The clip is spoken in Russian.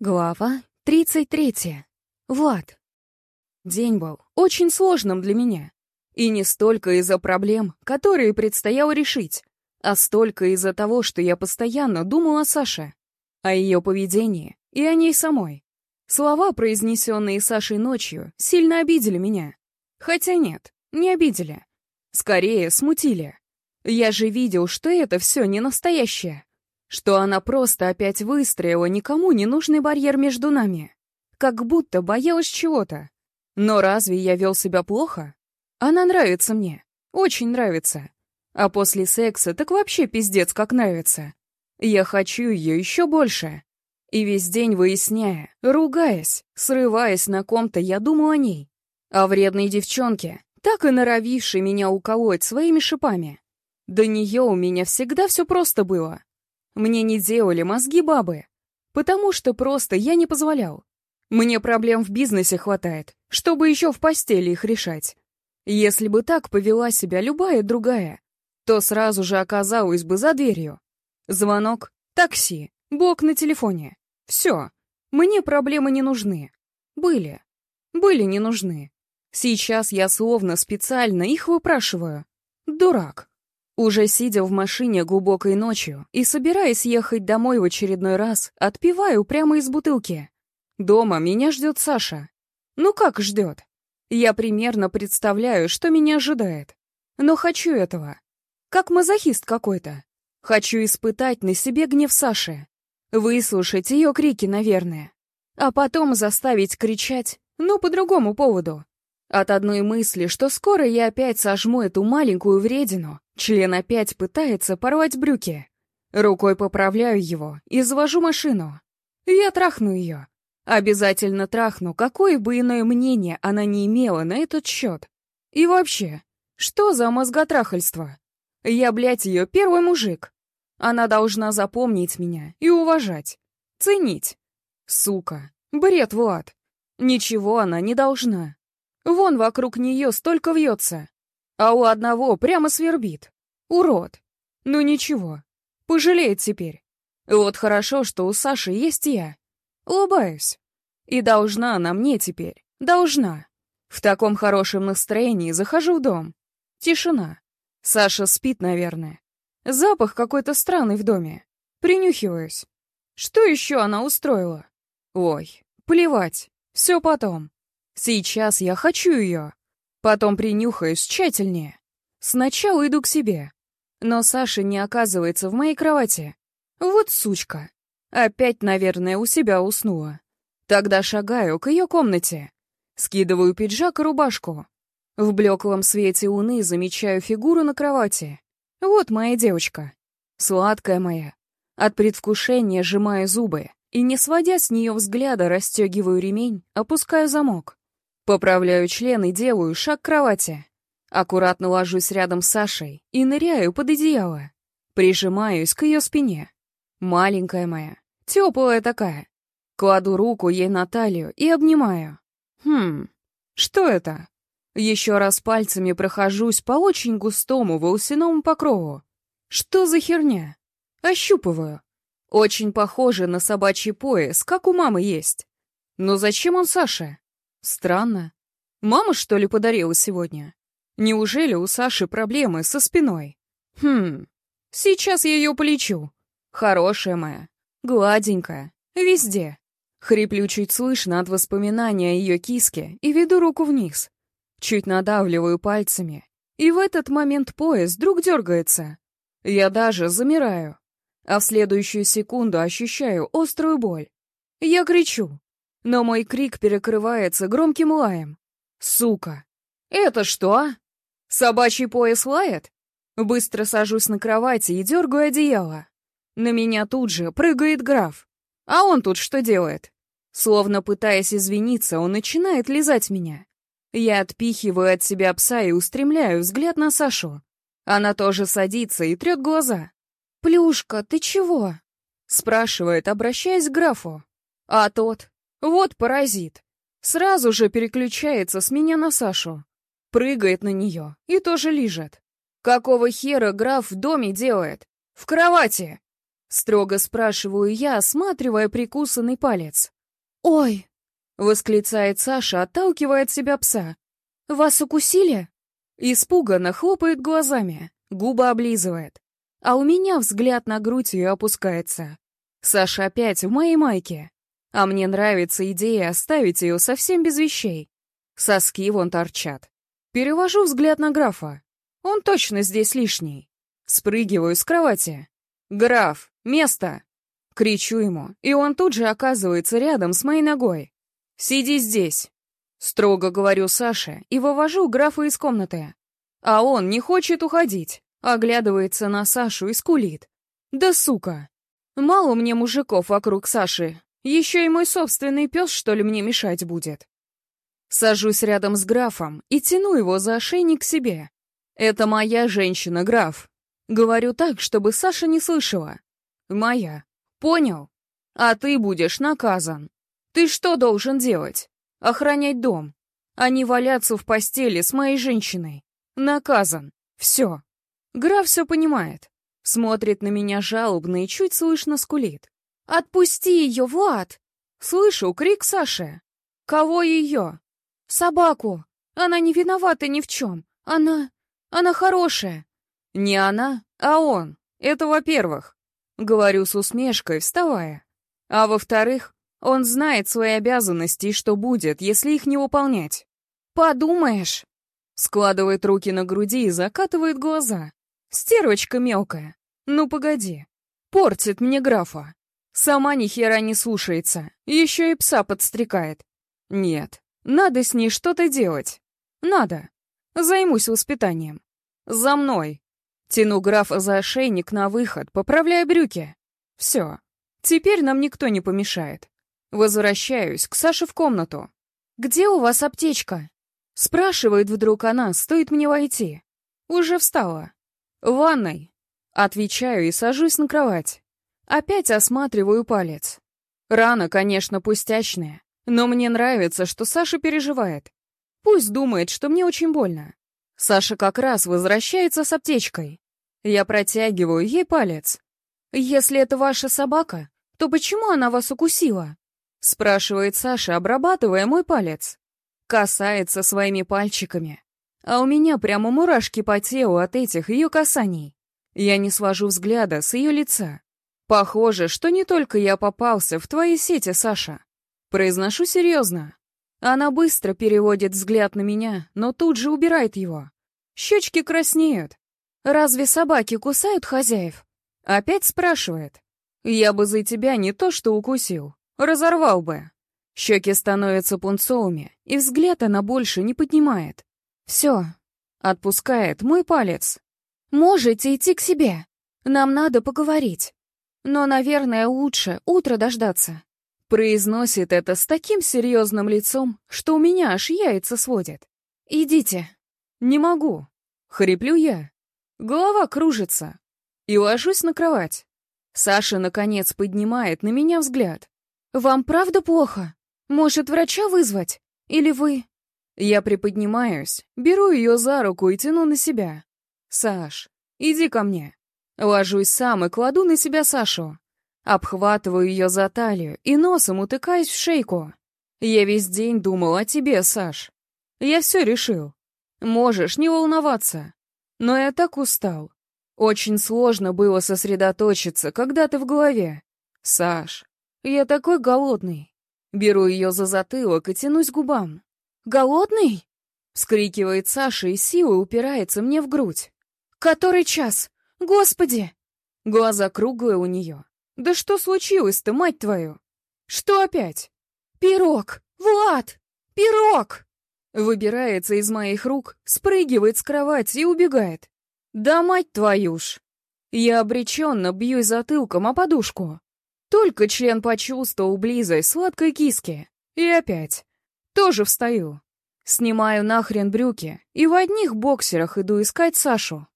Глава 33. Влад. День был очень сложным для меня. И не столько из-за проблем, которые предстояло решить, а столько из-за того, что я постоянно думал о Саше, о ее поведении и о ней самой. Слова, произнесенные Сашей ночью, сильно обидели меня. Хотя нет, не обидели. Скорее, смутили. Я же видел, что это все не настоящее что она просто опять выстроила никому не нужный барьер между нами. Как будто боялась чего-то. Но разве я вел себя плохо? Она нравится мне. Очень нравится. А после секса так вообще пиздец как нравится. Я хочу ее еще больше. И весь день выясняя, ругаясь, срываясь на ком-то, я думал о ней. О вредной девчонке, так и норовившей меня уколоть своими шипами. До нее у меня всегда все просто было. Мне не делали мозги бабы, потому что просто я не позволял. Мне проблем в бизнесе хватает, чтобы еще в постели их решать. Если бы так повела себя любая другая, то сразу же оказалась бы за дверью. Звонок, такси, блок на телефоне. Все. Мне проблемы не нужны. Были. Были не нужны. Сейчас я словно специально их выпрашиваю. Дурак. Уже сидя в машине глубокой ночью и собираясь ехать домой в очередной раз, отпиваю прямо из бутылки. Дома меня ждет Саша. Ну как ждет? Я примерно представляю, что меня ожидает. Но хочу этого. Как мазохист какой-то. Хочу испытать на себе гнев Саши. Выслушать ее крики, наверное. А потом заставить кричать, но по другому поводу. От одной мысли, что скоро я опять сожму эту маленькую вредину, член опять пытается порвать брюки. Рукой поправляю его и завожу машину. Я трахну ее. Обязательно трахну, какое бы иное мнение она не имела на этот счет. И вообще, что за мозготрахальство? Я, блядь, ее первый мужик. Она должна запомнить меня и уважать. Ценить. Сука. Бред, Влад. Ничего она не должна. Вон вокруг нее столько вьется. А у одного прямо свербит. Урод. Ну ничего. Пожалеет теперь. Вот хорошо, что у Саши есть я. Улыбаюсь. И должна она мне теперь. Должна. В таком хорошем настроении захожу в дом. Тишина. Саша спит, наверное. Запах какой-то странный в доме. Принюхиваюсь. Что еще она устроила? Ой, плевать. Все потом. Сейчас я хочу ее. Потом принюхаюсь тщательнее. Сначала иду к себе. Но Саша не оказывается в моей кровати. Вот сучка. Опять, наверное, у себя уснула. Тогда шагаю к ее комнате. Скидываю пиджак и рубашку. В блеклом свете луны замечаю фигуру на кровати. Вот моя девочка. Сладкая моя. От предвкушения сжимаю зубы и, не сводя с нее взгляда, расстегиваю ремень, опускаю замок. Поправляю член и делаю шаг к кровати. Аккуратно ложусь рядом с Сашей и ныряю под одеяло. Прижимаюсь к ее спине. Маленькая моя, теплая такая. Кладу руку ей на талию и обнимаю. Хм, что это? Еще раз пальцами прохожусь по очень густому волосяному покрову. Что за херня? Ощупываю. Очень похоже на собачий пояс, как у мамы есть. Но зачем он Саше? Странно. Мама, что ли, подарила сегодня? Неужели у Саши проблемы со спиной? Хм, сейчас я ее полечу. Хорошая моя, гладенькая, везде. Хриплю чуть слышно от воспоминания о ее киске и веду руку вниз. Чуть надавливаю пальцами. И в этот момент пояс вдруг дергается. Я даже замираю. А в следующую секунду ощущаю острую боль. Я кричу. Но мой крик перекрывается громким лаем. Сука! Это что? Собачий пояс лает? Быстро сажусь на кровати и дергаю одеяло. На меня тут же прыгает граф. А он тут что делает? Словно пытаясь извиниться, он начинает лизать меня. Я отпихиваю от себя пса и устремляю взгляд на Сашу. Она тоже садится и трет глаза. «Плюшка, ты чего?» — спрашивает, обращаясь к графу. А тот вот паразит. Сразу же переключается с меня на Сашу. Прыгает на нее и тоже лижет. Какого хера граф в доме делает? В кровати! Строго спрашиваю я, осматривая прикусанный палец. «Ой!» — восклицает Саша, отталкивая от себя пса. «Вас укусили?» Испуганно хлопает глазами, губы облизывает. А у меня взгляд на грудь ее опускается. Саша опять в моей майке. А мне нравится идея оставить ее совсем без вещей. Соски вон торчат. Перевожу взгляд на графа. Он точно здесь лишний. Спрыгиваю с кровати. «Граф, место!» Кричу ему, и он тут же оказывается рядом с моей ногой. «Сиди здесь!» Строго говорю Саше и вывожу графа из комнаты. А он не хочет уходить, оглядывается на Сашу и скулит. «Да сука! Мало мне мужиков вокруг Саши, еще и мой собственный пес, что ли, мне мешать будет?» Сажусь рядом с графом и тяну его за ошейник к себе. «Это моя женщина, граф». Говорю так, чтобы Саша не слышала. «Моя. Понял? А ты будешь наказан. Ты что должен делать? Охранять дом, а не валяться в постели с моей женщиной. Наказан. Все. Граф все понимает. Смотрит на меня жалобно и чуть слышно скулит. «Отпусти ее, Влад!» Слышу крик Саши. «Кого ее?» «Собаку! Она не виновата ни в чем. Она... она хорошая!» «Не она, а он. Это во-первых. Говорю с усмешкой, вставая. А во-вторых, он знает свои обязанности и что будет, если их не выполнять. «Подумаешь!» Складывает руки на груди и закатывает глаза. «Стервочка мелкая! Ну погоди! Портит мне графа! Сама ни хера не слушается, еще и пса подстрекает. Нет, надо с ней что-то делать. Надо. Займусь воспитанием. За мной!» Тяну графа за ошейник на выход, поправляя брюки. Все. Теперь нам никто не помешает. Возвращаюсь к Саше в комнату. «Где у вас аптечка?» Спрашивает вдруг она, стоит мне войти. Уже встала. «В ванной». Отвечаю и сажусь на кровать. Опять осматриваю палец. Рана, конечно, пустячная, но мне нравится, что Саша переживает. Пусть думает, что мне очень больно. Саша как раз возвращается с аптечкой. Я протягиваю ей палец. «Если это ваша собака, то почему она вас укусила?» Спрашивает Саша, обрабатывая мой палец. Касается своими пальчиками. А у меня прямо мурашки по телу от этих ее касаний. Я не свожу взгляда с ее лица. Похоже, что не только я попался в твои сети, Саша. Произношу серьезно. Она быстро переводит взгляд на меня, но тут же убирает его. Щечки краснеют. «Разве собаки кусают хозяев?» Опять спрашивает. «Я бы за тебя не то что укусил, разорвал бы». Щеки становятся пунцовыми, и взгляд она больше не поднимает. «Все». Отпускает мой палец. «Можете идти к себе. Нам надо поговорить. Но, наверное, лучше утро дождаться». Произносит это с таким серьезным лицом, что у меня аж яйца сводят. «Идите». «Не могу». Хриплю я. Голова кружится. И ложусь на кровать. Саша, наконец, поднимает на меня взгляд. «Вам правда плохо? Может, врача вызвать? Или вы...» Я приподнимаюсь, беру ее за руку и тяну на себя. «Саш, иди ко мне». Ложусь сам и кладу на себя Сашу. Обхватываю ее за талию и носом утыкаюсь в шейку. Я весь день думал о тебе, Саш. Я все решил. Можешь не волноваться. Но я так устал. Очень сложно было сосредоточиться, когда ты в голове. Саш, я такой голодный. Беру ее за затылок и тянусь к губам. «Голодный?» — вскрикивает Саша и силой упирается мне в грудь. «Который час? Господи!» Глаза круглые у нее. «Да что случилось-то, мать твою?» «Что опять?» «Пирог! Влад! Пирог!» Выбирается из моих рук, спрыгивает с кровати и убегает. «Да мать твою ж!» Я обреченно бьюсь затылком о подушку. Только член почувствовал близость сладкой киски. И опять. Тоже встаю. Снимаю нахрен брюки и в одних боксерах иду искать Сашу.